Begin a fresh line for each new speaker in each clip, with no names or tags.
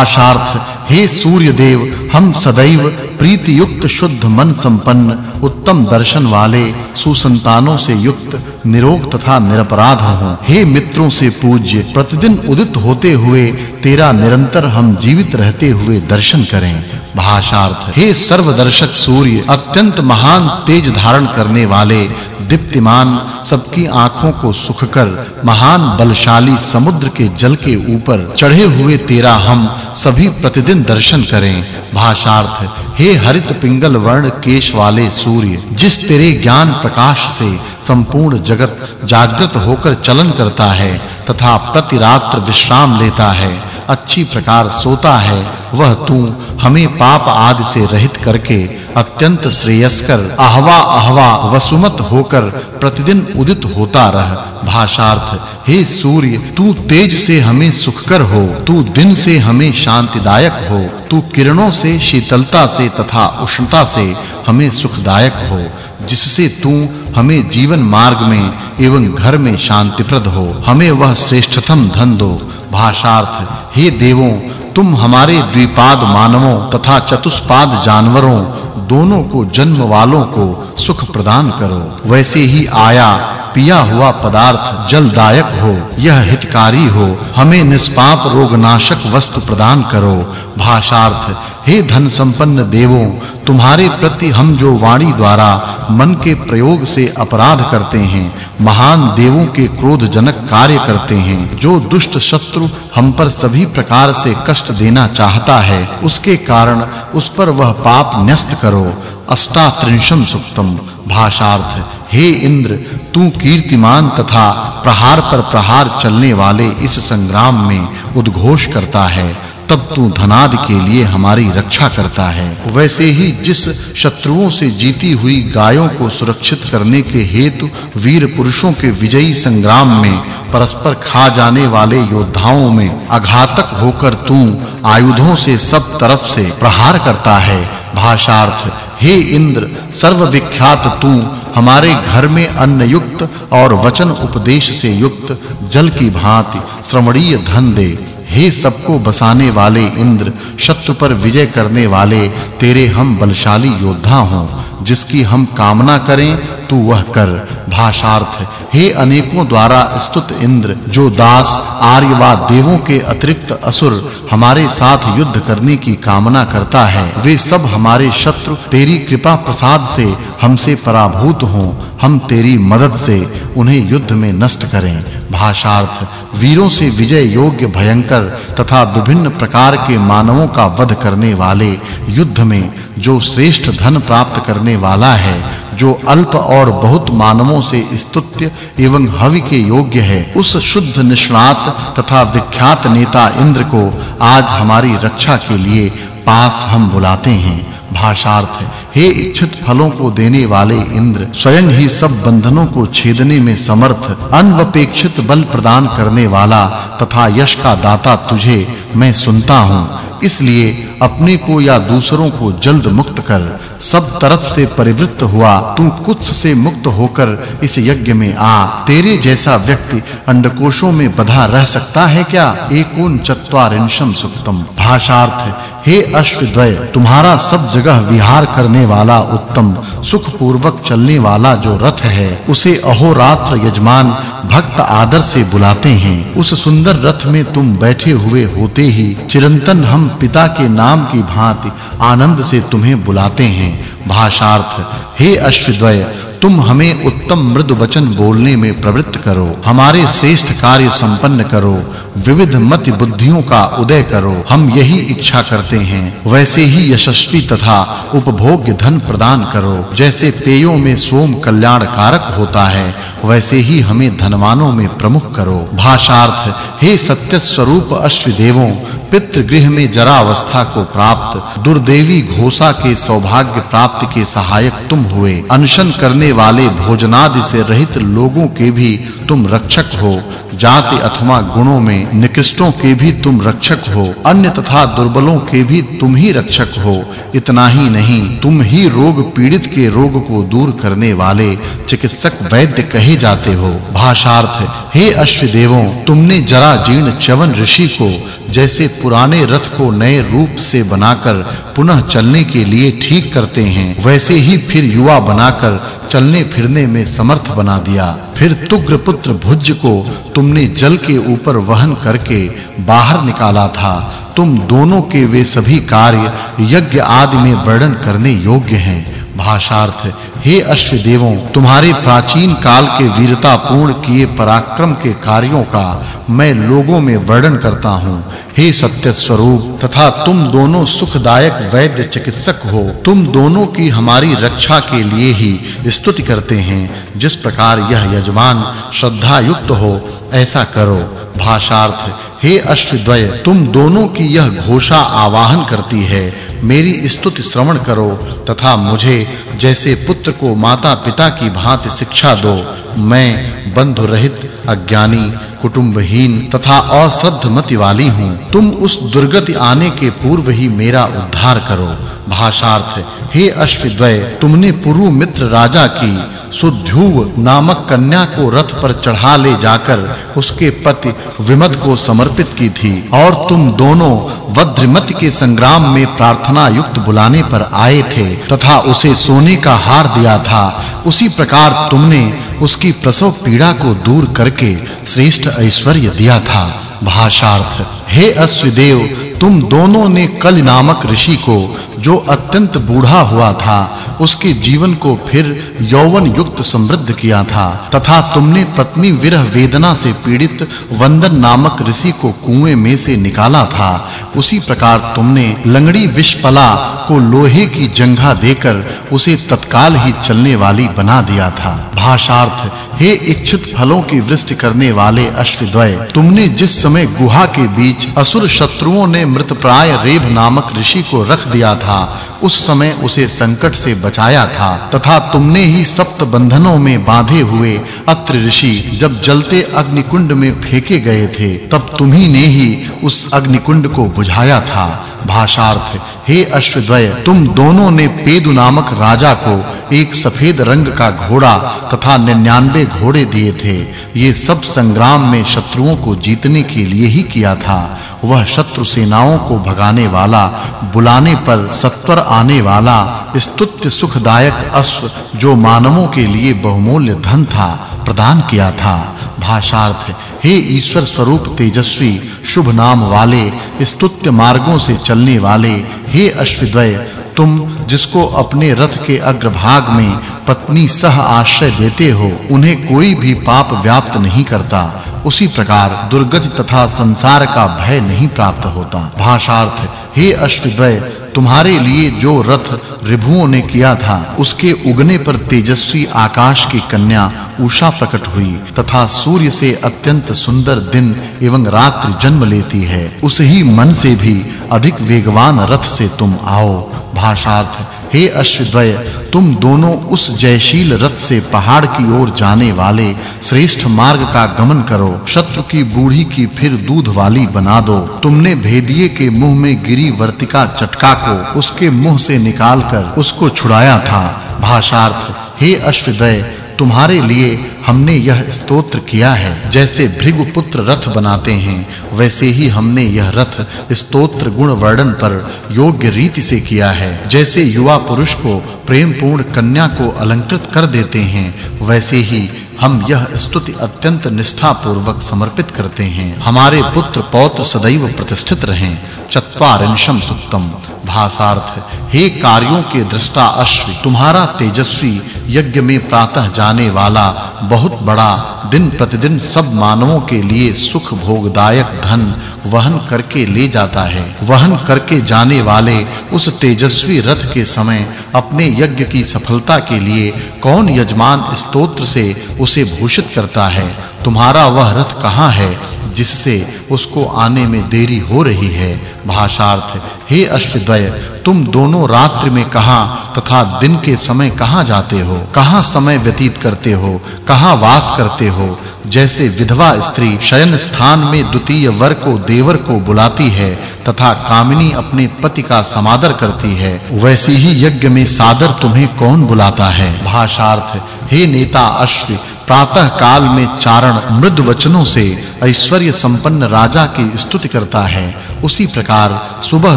भाषार्थ हे सूर्य देव हम सदैव प्रीति युक्त शुद्ध मन संपन्न, उत्तम दर्शन वाले, सुसंतानों से युक्त, निरोग तथा निरपराध हों। हे मित्रों से पूज्य, प्रतिदिन उदित होते हुए, तेरा निरंतर हम जीवित रहते हुए दर्शन करें। भाषार्थ, हे सर्वदर्शक सूर्य, अत्यंत महान तेज धारण करने वाले, दीप्तिमान, सबकी आँखों को सुख कर, महान बलशाली समुद्र के जल के ऊपर चढ़े हुए तेरा हम सभी प्रतिदिन दर्शन करें। भाषार्थ, हे हरित पिंगल वर्ण केश वाले सूर्य, जिस तेरे ज्ञान प्रकाश से संपूर्ण जगत जागृत होकर चलन करता है, तथा प्रति रात्र विश्राम लेता है, अच्छी प्रकार सोता है, वह तू हमें पाप आदि से रहित करके अत्यंत श्रेयस्कर आहवा आहवा वसुमत होकर प्रतिदिन उदित होता रह। भाषार्थ, हे सूर्य, तू तेज से हमें सुखकर हो, तू दिन से हमें शांतिदायक हो, तू किरणों से, शीतलता से तथा उष्णता से हमें सुखदायक हो, जिससे तू हमें जीवन मार्ग में एवं घर में शांतिप्रद हो, हमें वह श्रेष्ठतम धन दो। भाषार्थ, हे देवों, तुम हमारे द्विपाद मानवों तथा चतुष्पाद जानवरों दोनों को जन्म वालों को सुख प्रदान करो। वैसे ही आया, पिया हुआ पदार्थ जलदायक हो, यह हितकारी हो। हमें निष्पाप रोगनाशक वस्तु प्रदान करो। भाषार्थ हे धन संपन्न देवों, तुम्हारे प्रति हम जो वाणी द्वारा मन के प्रयोग से अपराध करते हैं, महान देवों के क्रोध जनक कार्य करते हैं, जो दुष्ट शत्रु हम पर सभी प्रकार से कष्ट देना चाहता है, उसके कारण उस पर वह पाप न्यस्त करो। अष्टात्रिंशम सुक्तम। भाषार्थ, हे इंद्र, तू कीर्तिमान तथा प्रहार पर प्रहार चलने वाले इस संग्राम में उद्घोष करता है। तब तू धनाद के लिए हमारी रक्षा करता है। वैसे ही जिस शत्रुओं से जीती हुई गायों को सुरक्षित करने के हेतु वीर पुरुषों के विजयी संग्राम में परस्पर खा जाने वाले योद्धाओं में अघातक होकर तू आयुधों से सब तरफ़ से प्रहार करता है। भाषार्थ, हे इंद्र, सर्वविख्यात तू, हमारे घर में अन्न युक्त और वचन उपदेश से युक्त, जल की भांति श्रवणीय धन दे। हे सबको बसाने वाले इंद्र, शत्रु पर विजय करने वाले, तेरे हम बलशाली योद्धा हों, जिसकी हम कामना करें, तू वह कर। भाषार्थ हे। अनेकों द्वारा स्तुत इंद्र, जो दास, आर्य व देवों के अतिरिक्त असुर हमारे साथ युद्ध करने की कामना करता है, वे सब हमारे शत्रु, तेरी कृपा प्रसाद से हमसे पराभूत हों, हम तेरी मदद से उन्हें युद्ध में नष्ट करें। भाषार्थ, वीरों से विजय योग्य भयंकर तथा विभिन्न प्रकार के मानवों का वध करने वाले युद्ध में जो श्रेष्ठ धन प्राप्त करने वाला है, जो अल्प और बहुत मानवों से स्तुत्य एवं हवि के योग्य है। उस शुद्ध निष्णात तथा विख्यात नेता इंद्र को आज हमारी रक्षा के लिए पास हम बुलाते हैं। भाषार्थ, हे इच्छित फलों को देने वाले इंद्र, स्वयं ही सब बंधनों को छेदने में समर्थ, अनवपेक्षित बल प्रदान करने वाला तथा यश का दाता तुझे मैं सुनता हूँ। इसलिए अपने को या दूसरों को जल्द मुक्त कर। सब तरफ़ से परिवृत्त हुआ, तू कुछ से मुक्त होकर इस यज्ञ में आ। तेरे जैसा व्यक्ति अंडकोशों में बधा रह सकता है क्या? एकोन चत्वारिंशम सुक्तम। भाषार्थ, हे अश्वद्वय, तुम्हारा सब जगह विहार करने वाला उत्तम सुख पूर्वक चलने वाला जो रथ है, उसे अहोरात्र यजमान भक्त आदर से बुलाते हैं। उस सुंदर रथ में तुम बैठे हुए होते ही चिरंतन हम पिता के नाम की भांति आनंद से तुम्हें बुलाते हैं। भाषार्थ, हे अश्वद्वय तुम हमें उत्तम मृदु वचन बोलने में प्रवृत्त करो। हमारे श्रेष्ठ कार्य संपन्न करो। विविध मति बुद्धियों का उदय करो। हम यही इच्छा करते हैं। वैसे ही यशस्वी तथा उपभोग्य धन प्रदान करो। जैसे पेयों में सोम कल्याण कारक होता है, वैसे ही हमें धनवानों में प्रमुख करो। भाषार्थ, हे सत्य स्वरूप अश्वदेवों पितृ गृह में जरा अवस्था को प्राप्त, दुर्देवी घोषा के सौभाग्य प्राप्त के सहायक तुम हुए। अनशन करने वाले भोजनादि से रहित लोगों के भी तुम रक्षक हो। जाति अथवा गुणों में निकृष्टों के भी तुम रक्षक हो। अन्य तथा दुर्बलों के भी तुम ही रक्षक हो। इतना ही नहीं, तुम ही रोग पीड़ित के रोग को दूर करने वाले चिकित्सक वैद्य कहे जाते हो। भाषार्थ, हे अश्वदेवों, तुमने जरा जीर्ण च्यवन ऋषि को जैसे पुराने रथ को नए रूप से बनाकर पुनः चलने के लिए ठीक करते हैं, वैसे ही फिर युवा बनाकर चलने फिरने में समर्थ बना दिया। फिर तुग्र पुत्र भुज को तुमने जल के ऊपर वहन करके बाहर निकाला था। तुम दोनों के वे सभी कार्य यज्ञ आदि में वर्णन करने योग्य हैं। भाषार्थ हे अश्व देवों तुम्हारे प्राचीन काल के वीरता पूर्ण किए पराक्रम के कार्यों का मैं लोगों में वर्णन करता हूँ। हे सत्य स्वरूप, तथा तुम दोनों सुखदायक वैद्य चिकित्सक हो। तुम दोनों की हमारी रक्षा के लिए ही स्तुति करते हैं। जिस प्रकार यह यजमान श्रद्धा युक्त हो, ऐसा करो। भाषार्थ, हे अश्वद्वय तुम दोनों की यह घोषा आवाहन करती है। मेरी स्तुति श्रवण करो, तथा मुझे जैसे पुत्र को माता-पिता की भांति शिक्षा दो मैं बंधु रहित अज्ञानी कुटुंबहीन तथा अश्रद्धमति वाली हूँ। तुम उस दुर्गति आने के पूर्व ही मेरा उद्धार करो। भाषार्थ, हे अश्वद्वय, तुमने पुरु मित्र राजा की सुध्युव नामक कन्या को रथ पर चढ़ा ले जाकर उसके पति विमद को समर्पित की थी और तुम दोनों वज्रमत के संग्राम में प्रार्थना युक्त बुलाने पर आए थे तथा उसे सोने का हार दिया था। उसी प्रकार तुमने उसकी प्रसव पीड़ा को दूर करके श्रेष्ठ ऐश्वर्य दिया था। भाषार्थ हे अश्वदेव तुम दोनों ने कल नामक ऋषि को, जो अत्यंत बूढ़ा हुआ था, उसके जीवन को फिर यौवन युक्त समृद्ध किया था, तथा तुमने पत्नी विरह वेदना से पीड़ित वंदन नामक ऋषि को कुएँ में से निकाला था, उसी प्रकार तुमने लंगड़ी विषपला को लोहे की जंघा देकर उसे तत्काल ही चलने वाली बना दिया था। भाषार्थ, हे इच्छित फलों की वृष्टि करने वाले अश्वद्वय, तुमने जिस समय गुहा के बीच असुर शत्रुओं ने मृतप्राय रेभ नामक ऋषि को रख दिया था। उस समय उसे संकट से बचाया था। तथा तुमने ही सप्त बंधनों में बांधे हुए अत्र ऋषि जब जलते अग्निकुंड में फेंके गए थे, तब तुम्ही ने ही उस अग्निकुंड को बुझाया था। भाषार्थ, हे अश्वद्वय, तुम दोनों ने पेदु नामक राजा को एक सफ़ेद रंग का घोड़ा तथा 99 घोड़े दिए थे। ये सब संग्राम में शत्रुओं को जीतने के लिए ही किया था। वह शत्रु सेनाओं को भगाने वाला, बुलाने पर सत्वर आने वाला, स्तुत्य सुखदायक अश्व जो मानवों के लिए बहुमूल्य धन था, प्रदान किया था। भाषार्थ, हे ईश्वर स्वरूप तेजस्वी, शुभ नाम वाले, स्तुत्य मार्गों से चलने वाले, हे अश्वद्वय, तुम जिसको अपने रथ के अग्रभाग में पत्नी सह आश्रय देते हो, उन्हें कोई भी पाप व्याप्त नहीं करता। उसी प्रकार दुर्गति तथा संसार का भय नहीं प्राप्त होता। भाषार्थ, हे अश्वद्वय, तुम्हारे लिए जो रथ रिभुओं ने किया था, उसके उगने पर तेजस्वी आकाश की कन्या उषा प्रकट हुई, तथा सूर्य से अत्यंत सुंदर दिन एवं रात्रि जन्म लेती है। उस मन से भी अधिक वेगवान रथ से तुम आओ। भाषार्थ हे अश्वद्वय, तुम दोनों उस जयशील रथ से पहाड़ की ओर जाने वाले श्रेष्ठ मार्ग का गमन करो। शत्रु की बूढ़ी की फिर दूध वाली बना दो। तुमने भेदिए के मुँह में गिरी वर्तिका चटका को उसके मुँह से निकालकर उसको छुड़ाया था। भाषार्थ, हे अश्वदय तुम्हारे लिए हमने यह स्तोत्र किया है, जैसे भृगुपुत्र रथ बनाते हैं, वैसे ही हमने यह रथ स्तोत्र गुण वर्णन पर योग्य रीति से किया है। जैसे युवा पुरुष को प्रेम पूर्ण कन्या को अलंकृत कर देते हैं, वैसे ही हम यह स्तुति अत्यंत निष्ठा पूर्वक समर्पित करते हैं। हमारे पुत्र पौत्र सदैव प्रतिष्ठित रहें। चत्वारिंशम सुक्तम। भासार्थ, हे कार्यों के दृष्टा अश्व, तुम्हारा तेजस्वी यज्ञ में प्रातः जाने वाला बहुत बड़ा दिन प्रतिदिन सब मानवों के लिए सुख भोगदायक धन वहन करके ले जाता है। वहन करके जाने वाले उस तेजस्वी रथ के समय अपने यज्ञ की सफलता के लिए कौन यजमान स्तोत्र से उसे भूषित करता है? तुम्हारा वह रथ कहाँ है जिससे उसको आने में देरी हो रही है? भाषार्थ, हे अश्वद्वय तुम दोनों रात्रि में कहाँ तथा दिन के समय कहाँ जाते हो? कहाँ समय व्यतीत करते हो? कहाँ वास करते हो? जैसे विधवा स्त्री शयन स्थान में द्वितीय वर को देवर को बुलाती है तथा कामिनी अपने पति का समादर करती है, वैसे ही यज्ञ में सादर तुम्हें कौन बुलाता है? भाषार्थ, हे नेता अश्व, प्रातः काल में चारण मृद वचनों से ऐश्वर्य संपन्न राजा की स्तुति करता है। उसी प्रकार सुबह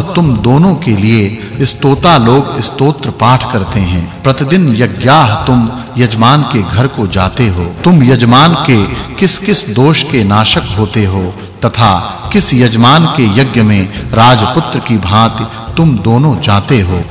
तुम दोनों के लिए स्तोता लोग स्तोत्र पाठ करते हैं। प्रतिदिन यज्ञाह तुम यजमान के घर को जाते हो। तुम यजमान के किस-किस दोष के नाशक होते हो तथा किस यजमान के यज्ञ में राजपुत्र की भांति तुम दोनों जाते हो।